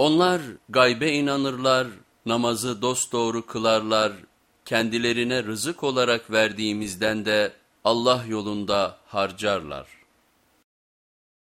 Onlar gaybe inanırlar, namazı dosdoğru kılarlar, kendilerine rızık olarak verdiğimizden de Allah yolunda harcarlar.